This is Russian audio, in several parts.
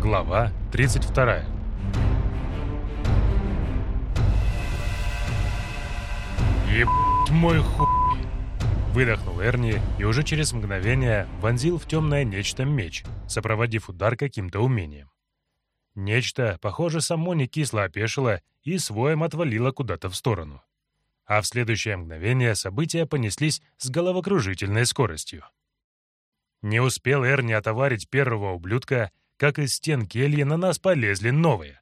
Глава 32 «Ебать мой хуй!» Выдохнул Эрни и уже через мгновение вонзил в темное нечто меч, сопроводив удар каким-то умением. Нечто, похоже, само не кисло опешило и своем отвалило куда-то в сторону. А в следующее мгновение события понеслись с головокружительной скоростью. Не успел Эрни отоварить первого ублюдка, как из стен кельи на нас полезли новые.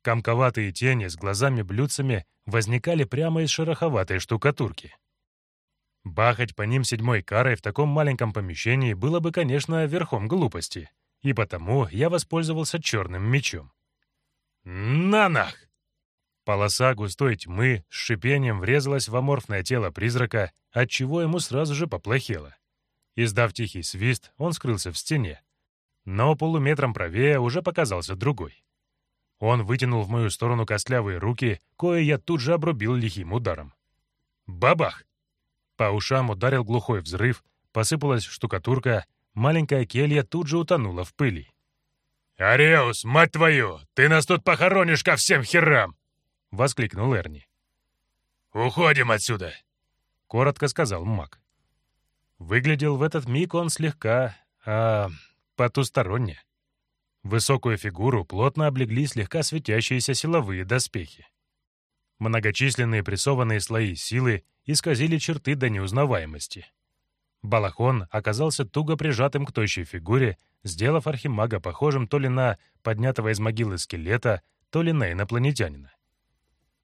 Комковатые тени с глазами-блюдцами возникали прямо из шероховатой штукатурки. Бахать по ним седьмой карой в таком маленьком помещении было бы, конечно, верхом глупости, и потому я воспользовался черным мечом. «Нанах!» Полоса густой тьмы с шипением врезалась в аморфное тело призрака, отчего ему сразу же поплохело. Издав тихий свист, он скрылся в стене. Но полуметром правее уже показался другой. Он вытянул в мою сторону костлявые руки, кое я тут же обрубил лихим ударом. Бабах! По ушам ударил глухой взрыв, посыпалась штукатурка, маленькая келья тут же утонула в пыли. «Ареус, мать твою, ты нас тут похоронишь ко всем херам!» — воскликнул Эрни. «Уходим отсюда!» — коротко сказал маг. Выглядел в этот миг он слегка... а... потусторонне. Высокую фигуру плотно облегли слегка светящиеся силовые доспехи. Многочисленные прессованные слои силы исказили черты до неузнаваемости. Балахон оказался туго прижатым к тощей фигуре, сделав архимага похожим то ли на поднятого из могилы скелета, то ли на инопланетянина.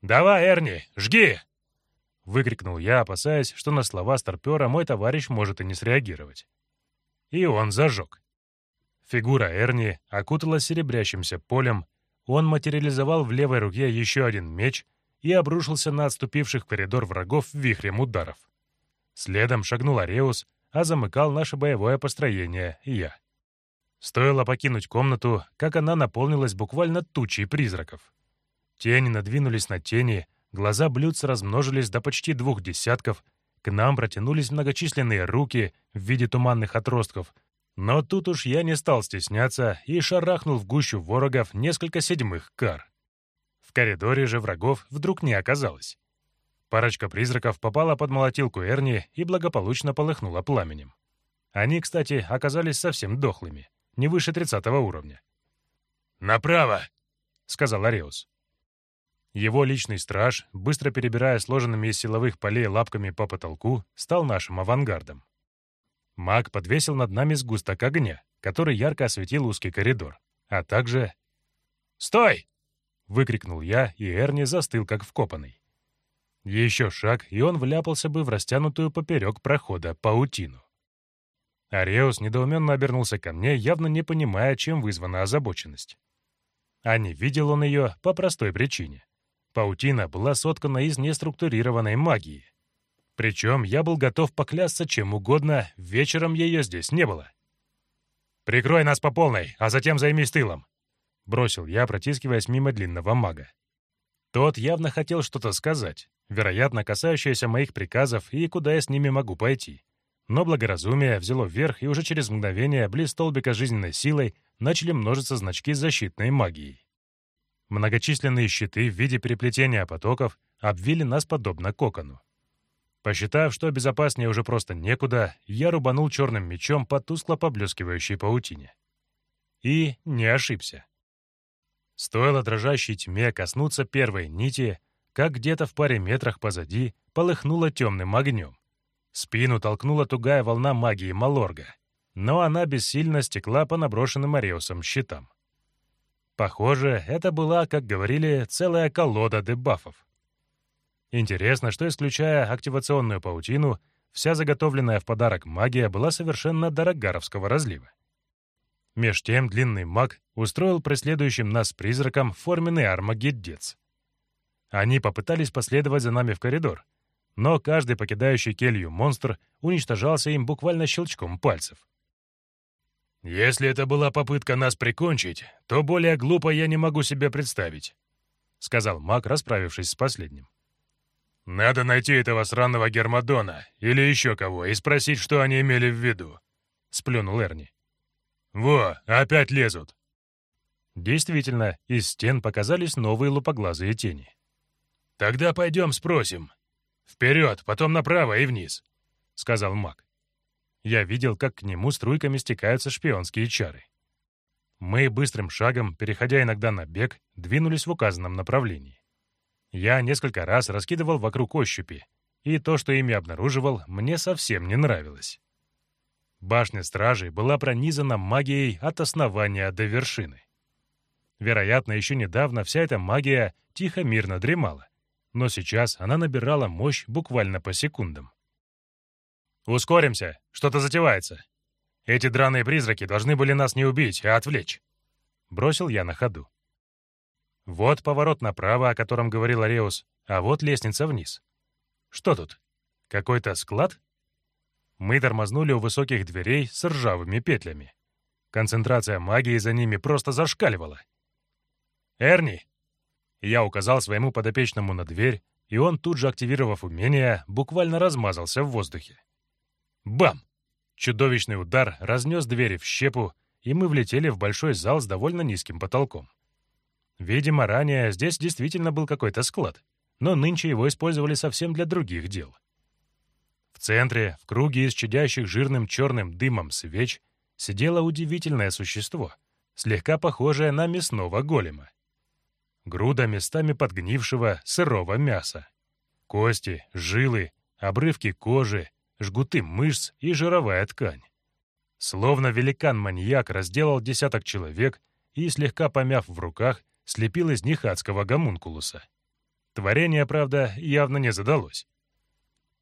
«Давай, Эрни, жги!» — выкрикнул я, опасаясь, что на слова старпера мой товарищ может и не среагировать. И он зажег. Фигура Эрни окуталась серебрящимся полем, он материализовал в левой руке еще один меч и обрушился на отступивших в коридор врагов вихрем ударов. Следом шагнул Ареус, а замыкал наше боевое построение я. Стоило покинуть комнату, как она наполнилась буквально тучей призраков. Тени надвинулись на тени, глаза блюдца размножились до почти двух десятков, к нам протянулись многочисленные руки в виде туманных отростков, но тут уж я не стал стесняться и шарахнул в гущу ворогов несколько седьмых кар. В коридоре же врагов вдруг не оказалось. Парочка призраков попала под молотилку Эрни и благополучно полыхнула пламенем. Они, кстати, оказались совсем дохлыми, не выше тридцатого уровня. «Направо!» — сказал Ареус. Его личный страж, быстро перебирая сложенными из силовых полей лапками по потолку, стал нашим авангардом. Маг подвесил над нами сгусток огня, который ярко осветил узкий коридор, а также... «Стой!» — выкрикнул я, и Эрни застыл, как вкопанный. Еще шаг, и он вляпался бы в растянутую поперек прохода паутину. Ареус недоуменно обернулся ко мне, явно не понимая, чем вызвана озабоченность. А не видел он ее по простой причине. Паутина была соткана из неструктурированной магии, причем я был готов поклясться чем угодно, вечером ее здесь не было. «Прикрой нас по полной, а затем займись тылом», — бросил я, протискиваясь мимо длинного мага. Тот явно хотел что-то сказать, вероятно, касающееся моих приказов и куда я с ними могу пойти. Но благоразумие взяло вверх, и уже через мгновение близ столбика жизненной силой начали множиться значки защитной магией. Многочисленные щиты в виде переплетения потоков обвили нас подобно кокону. Посчитав, что безопаснее уже просто некуда, я рубанул черным мечом по тускло поблескивающей паутине. И не ошибся. Стоило дрожащей тьме коснуться первой нити, как где-то в паре метрах позади полыхнуло темным огнем. Спину толкнула тугая волна магии Малорга, но она бессильно стекла по наброшенным Ареусом щитам. Похоже, это была, как говорили, целая колода дебафов. Интересно, что, исключая активационную паутину, вся заготовленная в подарок магия была совершенно дорогаровского разлива. Меж тем длинный маг устроил преследующим нас призракам форменный армагеддец. Они попытались последовать за нами в коридор, но каждый покидающий келью монстр уничтожался им буквально щелчком пальцев. «Если это была попытка нас прикончить, то более глупо я не могу себе представить», — сказал маг, расправившись с последним. «Надо найти этого сраного Гермодона или еще кого и спросить, что они имели в виду», — сплюнул Эрни. «Во, опять лезут». Действительно, из стен показались новые лупоглазые тени. «Тогда пойдем спросим. Вперед, потом направо и вниз», — сказал маг. Я видел, как к нему струйками стекаются шпионские чары. Мы быстрым шагом, переходя иногда на бег, двинулись в указанном направлении. Я несколько раз раскидывал вокруг ощупи, и то, что ими обнаруживал, мне совсем не нравилось. Башня стражей была пронизана магией от основания до вершины. Вероятно, еще недавно вся эта магия тихо-мирно дремала, но сейчас она набирала мощь буквально по секундам. «Ускоримся! Что-то затевается!» Эти драные призраки должны были нас не убить, а отвлечь. Бросил я на ходу. Вот поворот направо, о котором говорил Ареус, а вот лестница вниз. Что тут? Какой-то склад? Мы тормознули у высоких дверей с ржавыми петлями. Концентрация магии за ними просто зашкаливала. «Эрни!» Я указал своему подопечному на дверь, и он, тут же активировав умение, буквально размазался в воздухе. Бам! Чудовищный удар разнес двери в щепу, и мы влетели в большой зал с довольно низким потолком. Видимо, ранее здесь действительно был какой-то склад, но нынче его использовали совсем для других дел. В центре, в круге из чадящих жирным черным дымом свеч, сидело удивительное существо, слегка похожее на мясного голема. Груда местами подгнившего сырого мяса. Кости, жилы, обрывки кожи, жгуты мышц и жировая ткань. Словно великан-маньяк разделал десяток человек и, слегка помяв в руках, слепил из них адского гомункулуса. Творение, правда, явно не задалось.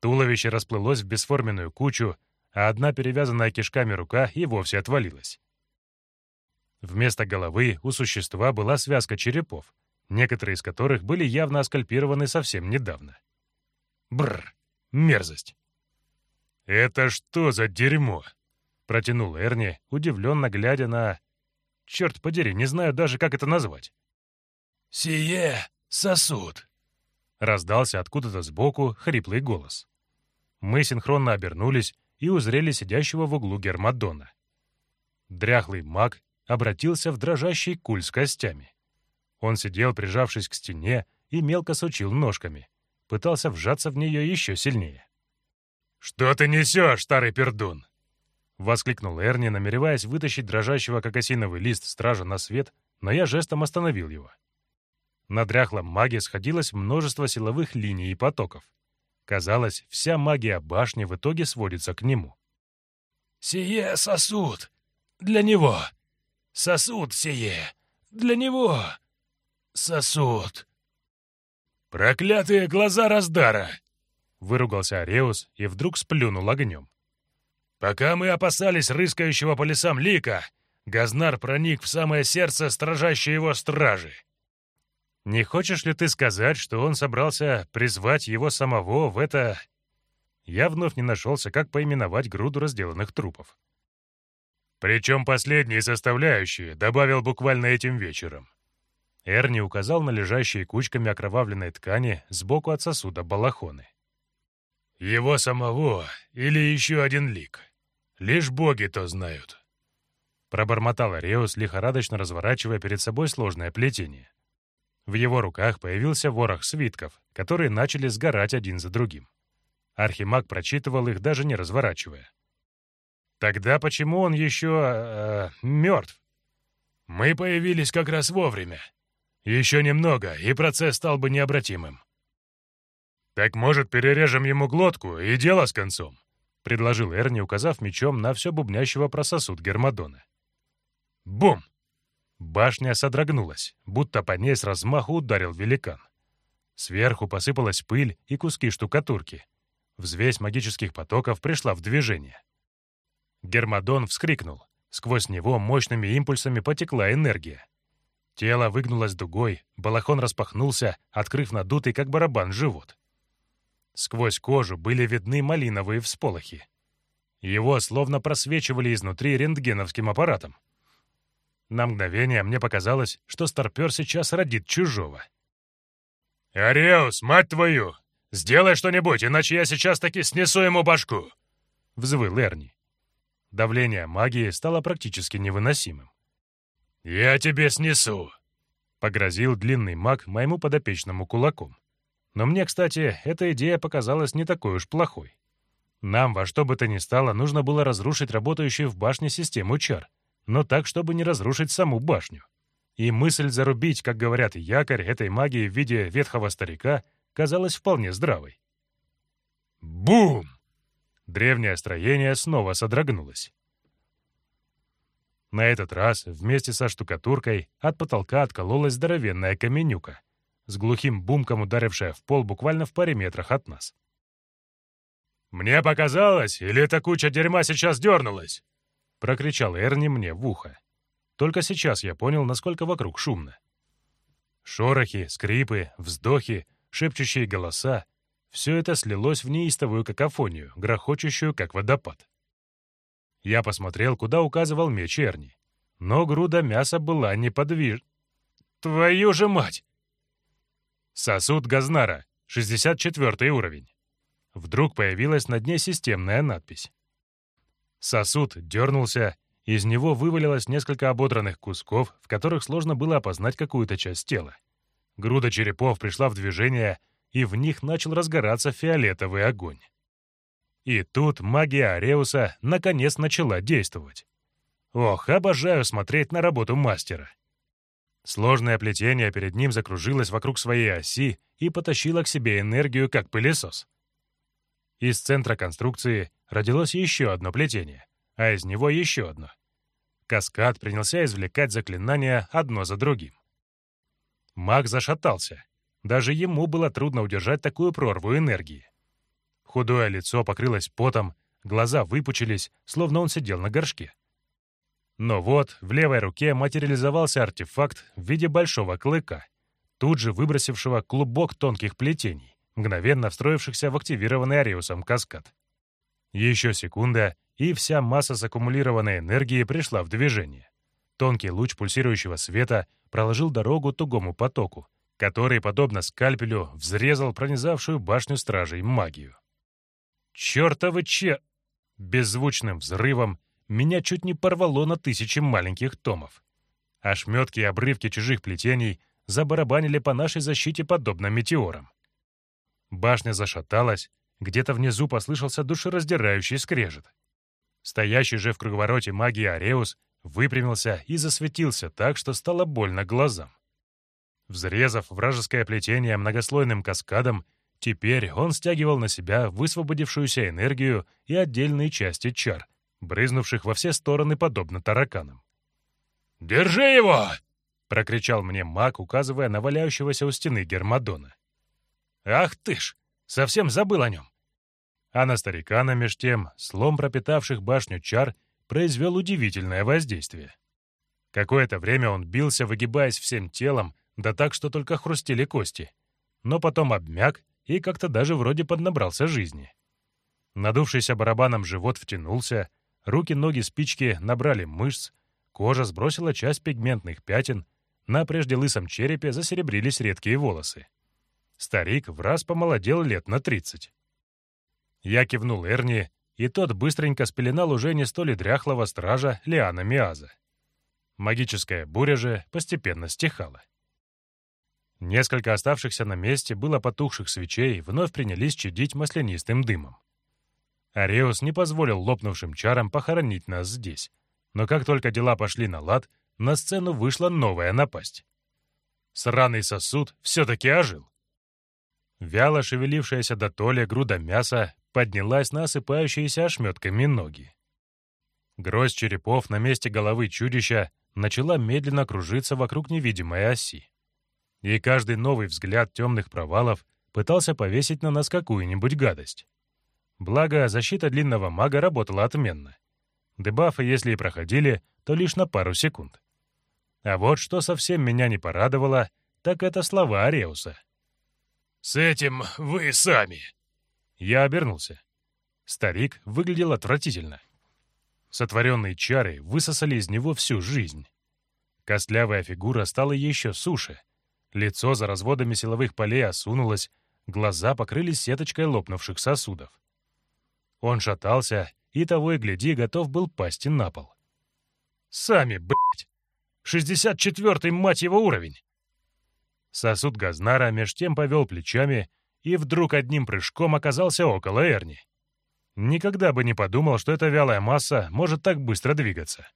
Туловище расплылось в бесформенную кучу, а одна перевязанная кишками рука и вовсе отвалилась. Вместо головы у существа была связка черепов, некоторые из которых были явно оскальпированы совсем недавно. Бррр, мерзость. «Это что за дерьмо?» — протянул Эрни, удивленно глядя на... Черт подери, не знаю даже, как это назвать. «Сие сосуд!» — раздался откуда-то сбоку хриплый голос. Мы синхронно обернулись и узрели сидящего в углу Гермадона. Дряхлый маг обратился в дрожащий куль с костями. Он сидел, прижавшись к стене, и мелко сучил ножками. Пытался вжаться в нее еще сильнее. «Что ты несешь, старый пердун?» — воскликнул Эрни, намереваясь вытащить дрожащего как осиновый лист стража на свет, но я жестом остановил его. На дряхлом маге сходилось множество силовых линий и потоков. Казалось, вся магия башни в итоге сводится к нему. «Сие сосуд! Для него! Сосуд сие! Для него! Сосуд!» «Проклятые глаза раздара!» Выругался Ареус и вдруг сплюнул огнем. «Пока мы опасались рыскающего по лесам лика, Газнар проник в самое сердце стражащей его стражи». «Не хочешь ли ты сказать, что он собрался призвать его самого в это...» Я вновь не нашелся, как поименовать груду разделанных трупов. Причем последние составляющие добавил буквально этим вечером. Эрни указал на лежащие кучками окровавленной ткани сбоку от сосуда балахоны. Его самого или еще один лик. Лишь боги то знают. Пробормотал Ареус, лихорадочно разворачивая перед собой сложное плетение. В его руках появился ворох свитков, которые начали сгорать один за другим. Архимаг прочитывал их, даже не разворачивая. «Тогда почему он еще... Э, мертв?» «Мы появились как раз вовремя. Еще немного, и процесс стал бы необратимым. «Так, может, перережем ему глотку, и дело с концом?» — предложил Эрни, указав мечом на все бубнящего про сосуд Гермодона. Бум! Башня содрогнулась, будто по ней с размаху ударил великан. Сверху посыпалась пыль и куски штукатурки. Взвесь магических потоков пришла в движение. Гермодон вскрикнул. Сквозь него мощными импульсами потекла энергия. Тело выгнулось дугой, балахон распахнулся, открыв надутый, как барабан, живот. Сквозь кожу были видны малиновые всполохи. Его словно просвечивали изнутри рентгеновским аппаратом. На мгновение мне показалось, что старпер сейчас родит чужого. «Ареус, мать твою! Сделай что-нибудь, иначе я сейчас таки снесу ему башку!» — взвыл Эрни. Давление магии стало практически невыносимым. «Я тебе снесу!» — погрозил длинный маг моему подопечному кулаком. Но мне, кстати, эта идея показалась не такой уж плохой. Нам во что бы то ни стало нужно было разрушить работающую в башне систему чар, но так, чтобы не разрушить саму башню. И мысль зарубить, как говорят, якорь этой магии в виде ветхого старика казалась вполне здравой. Бум! Древнее строение снова содрогнулось. На этот раз вместе со штукатуркой от потолка откололась здоровенная каменюка, с глухим бумком ударившая в пол буквально в паре метрах от нас. «Мне показалось, или эта куча дерьма сейчас дернулась?» — прокричал Эрни мне в ухо. Только сейчас я понял, насколько вокруг шумно. Шорохи, скрипы, вздохи, шепчущие голоса — все это слилось в неистовую какофонию, грохочущую, как водопад. Я посмотрел, куда указывал меч Эрни. Но груда мяса была неподвижна. «Твою же мать!» Сосуд Газнара, 64 уровень. Вдруг появилась на дне системная надпись. Сосуд дернулся, из него вывалилось несколько ободранных кусков, в которых сложно было опознать какую-то часть тела. Груда черепов пришла в движение, и в них начал разгораться фиолетовый огонь. И тут магия Ареуса наконец начала действовать. Ох, обожаю смотреть на работу мастера. Сложное плетение перед ним закружилось вокруг своей оси и потащило к себе энергию, как пылесос. Из центра конструкции родилось еще одно плетение, а из него еще одно. Каскад принялся извлекать заклинания одно за другим. Маг зашатался. Даже ему было трудно удержать такую прорву энергии. Худое лицо покрылось потом, глаза выпучились, словно он сидел на горшке. Но вот в левой руке материализовался артефакт в виде большого клыка, тут же выбросившего клубок тонких плетений мгновенно встроившихся в активированный Ариусом каскад. Еще секунда, и вся масса саккумулированной энергии пришла в движение. Тонкий луч пульсирующего света проложил дорогу тугому потоку, который, подобно скальпелю, взрезал пронизавшую башню стражей магию. «Чертовы че...» Беззвучным взрывом меня чуть не порвало на тысячи маленьких томов. Ошметки и обрывки чужих плетений забарабанили по нашей защите подобно метеорам. Башня зашаталась, где-то внизу послышался душераздирающий скрежет. Стоящий же в круговороте магии Ареус выпрямился и засветился так, что стало больно глазам. Взрезав вражеское плетение многослойным каскадом, теперь он стягивал на себя высвободившуюся энергию и отдельные части чар, брызнувших во все стороны подобно тараканам. «Держи его!» — прокричал мне маг, указывая на валяющегося у стены Гермадона. Ах ты ж! Совсем забыл о нем. А на старикана, меж тем, слом пропитавших башню чар произвел удивительное воздействие. Какое-то время он бился, выгибаясь всем телом, да так, что только хрустели кости. Но потом обмяк и как-то даже вроде поднабрался жизни. Надувшийся барабаном живот втянулся, руки-ноги спички набрали мышц, кожа сбросила часть пигментных пятен, на прежде лысом черепе засеребрились редкие волосы. Старик в раз помолодел лет на тридцать. Я кивнул Эрни, и тот быстренько спеленал уже не столь дряхлого стража Лиана Миаза. Магическая буря же постепенно стихала. Несколько оставшихся на месте было потухших свечей вновь принялись чадить маслянистым дымом. Ареус не позволил лопнувшим чарам похоронить нас здесь, но как только дела пошли на лад, на сцену вышла новая напасть. Сраный сосуд все-таки ожил. Вяло шевелившаяся до толи груда мяса поднялась на осыпающиеся ошметками ноги. Грозь черепов на месте головы чудища начала медленно кружиться вокруг невидимой оси. И каждый новый взгляд темных провалов пытался повесить на нас какую-нибудь гадость. Благо, защита длинного мага работала отменно. Дебафы, если и проходили, то лишь на пару секунд. А вот что совсем меня не порадовало, так это слова Ареуса. «С этим вы сами!» Я обернулся. Старик выглядел отвратительно. Сотворенные чары высосали из него всю жизнь. Костлявая фигура стала еще суше. Лицо за разводами силовых полей осунулось, глаза покрылись сеточкой лопнувших сосудов. Он шатался и того и гляди готов был пасть на пол. «Сами, блядь! 64-й, мать его, уровень!» Сосуд Газнара меж тем повел плечами и вдруг одним прыжком оказался около Эрни. Никогда бы не подумал, что эта вялая масса может так быстро двигаться.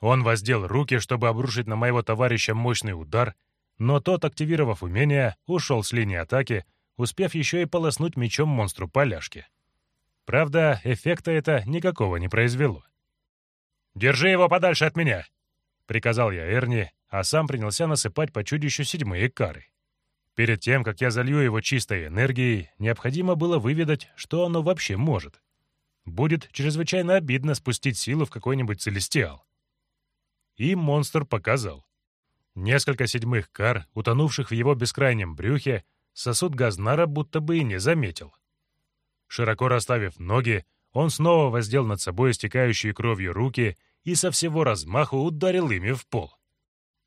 Он воздел руки, чтобы обрушить на моего товарища мощный удар, но тот, активировав умение, ушел с линии атаки, успев еще и полоснуть мечом монстру поляшки. Правда, эффекта это никакого не произвело. «Держи его подальше от меня!» — приказал я Эрни, а сам принялся насыпать по чудищу седьмые кары. Перед тем, как я залью его чистой энергией, необходимо было выведать, что оно вообще может. Будет чрезвычайно обидно спустить силу в какой-нибудь целестиал. И монстр показал. Несколько седьмых кар, утонувших в его бескрайнем брюхе, сосуд Газнара будто бы и не заметил. Широко расставив ноги, он снова воздел над собой истекающие кровью руки и со всего размаху ударил ими в пол.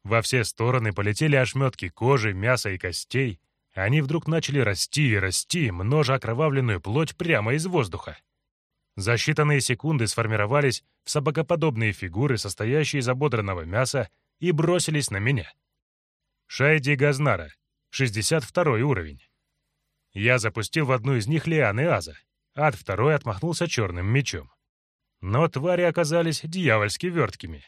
Во все стороны полетели ошметки кожи, мяса и костей. Они вдруг начали расти и расти, множа окровавленную плоть прямо из воздуха. За считанные секунды сформировались в собакоподобные фигуры, состоящие из ободранного мяса, и бросились на меня. Шайди Газнара, 62 уровень. Я запустил в одну из них лианы Аза, а второй отмахнулся черным мечом. Но твари оказались дьявольски верткими.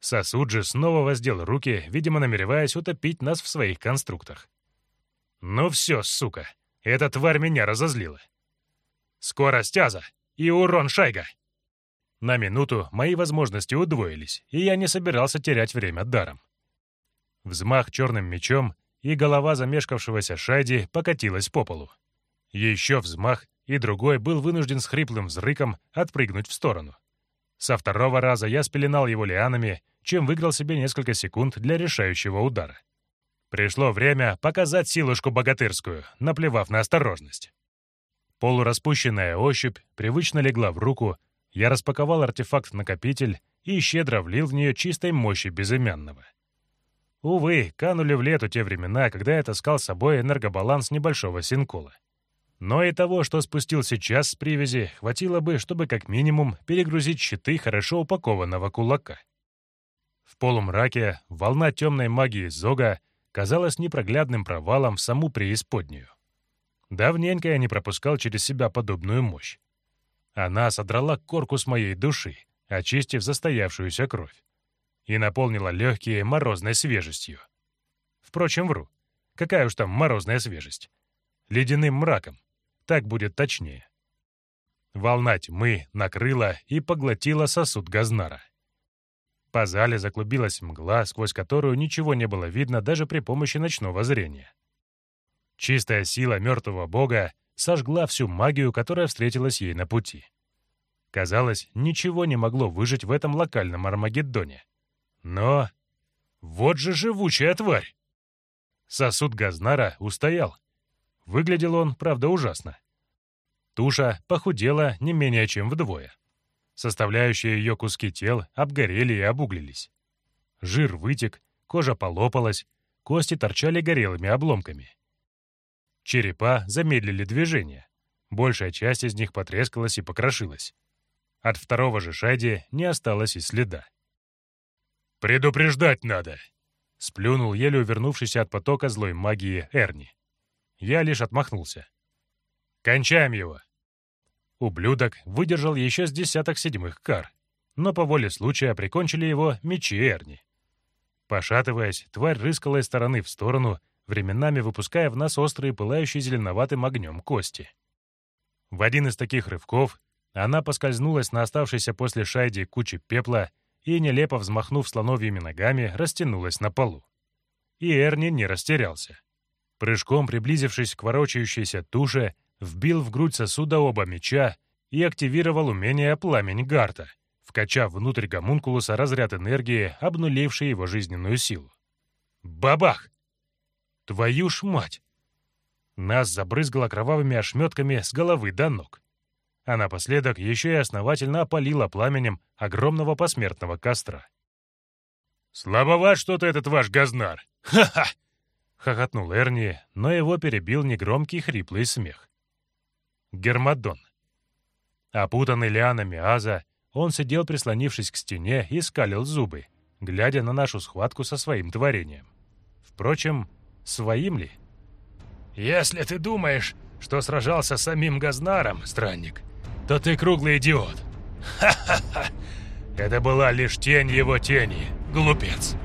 Сосуд же снова воздел руки, видимо, намереваясь утопить нас в своих конструктах. «Ну все, сука, эта тварь меня разозлила. Скорость Аза и урон Шайга!» На минуту мои возможности удвоились, и я не собирался терять время даром. Взмах черным мечом, и голова замешкавшегося Шайди покатилась по полу. Еще взмах, и другой был вынужден с хриплым взрыком отпрыгнуть в сторону. Со второго раза я спеленал его лианами, чем выиграл себе несколько секунд для решающего удара. Пришло время показать силушку богатырскую, наплевав на осторожность. Полураспущенная ощупь привычно легла в руку, я распаковал артефакт-накопитель и щедро влил в нее чистой мощи безымянного. Увы, канули в лету те времена, когда я таскал с собой энергобаланс небольшого синкула. Но и того, что спустил сейчас с привязи, хватило бы, чтобы как минимум перегрузить щиты хорошо упакованного кулака. В полумраке волна темной магии Зога казалась непроглядным провалом в саму преисподнюю. Давненько я не пропускал через себя подобную мощь. Она содрала корку с моей души, очистив застоявшуюся кровь, и наполнила легкие морозной свежестью. Впрочем, вру. Какая уж там морозная свежесть. Ледяным мраком. Так будет точнее. Волна тьмы накрыла и поглотила сосуд Газнара. По зале заклубилась мгла, сквозь которую ничего не было видно даже при помощи ночного зрения. Чистая сила мертвого бога сожгла всю магию, которая встретилась ей на пути. Казалось, ничего не могло выжить в этом локальном Армагеддоне. Но... Вот же живучая тварь! Сосуд Газнара устоял, Выглядел он, правда, ужасно. Туша похудела не менее чем вдвое. Составляющие ее куски тел обгорели и обуглились. Жир вытек, кожа полопалась, кости торчали горелыми обломками. Черепа замедлили движение. Большая часть из них потрескалась и покрошилась. От второго же шайди не осталось и следа. «Предупреждать надо!» — сплюнул еле увернувшийся от потока злой магии Эрни. Я лишь отмахнулся. «Кончаем его!» Ублюдок выдержал еще с десяток седьмых кар, но по воле случая прикончили его мечи Эрни. Пошатываясь, тварь рыскала из стороны в сторону, временами выпуская в нас острые, пылающие зеленоватым огнем кости. В один из таких рывков она поскользнулась на оставшейся после шайди куче пепла и, нелепо взмахнув слоновьими ногами, растянулась на полу. И Эрни не растерялся. Прыжком приблизившись к ворочающейся туше, вбил в грудь сосуда оба меча и активировал умение «Пламень Гарта», вкачав внутрь гомункулуса разряд энергии, обнуливший его жизненную силу. Бабах! Твою ж мать! Нас забрызгало кровавыми ошметками с головы до ног. А напоследок еще и основательно опалило пламенем огромного посмертного костра. «Слабоват что-то этот ваш газнар! Ха-ха!» — хохотнул Эрни, но его перебил негромкий хриплый смех. Гермодон. Опутанный лианами Аза, он сидел, прислонившись к стене, и скалил зубы, глядя на нашу схватку со своим творением. Впрочем, своим ли? «Если ты думаешь, что сражался с самим Газнаром, странник, то ты круглый идиот. Ха-ха-ха! Это была лишь тень его тени, глупец!»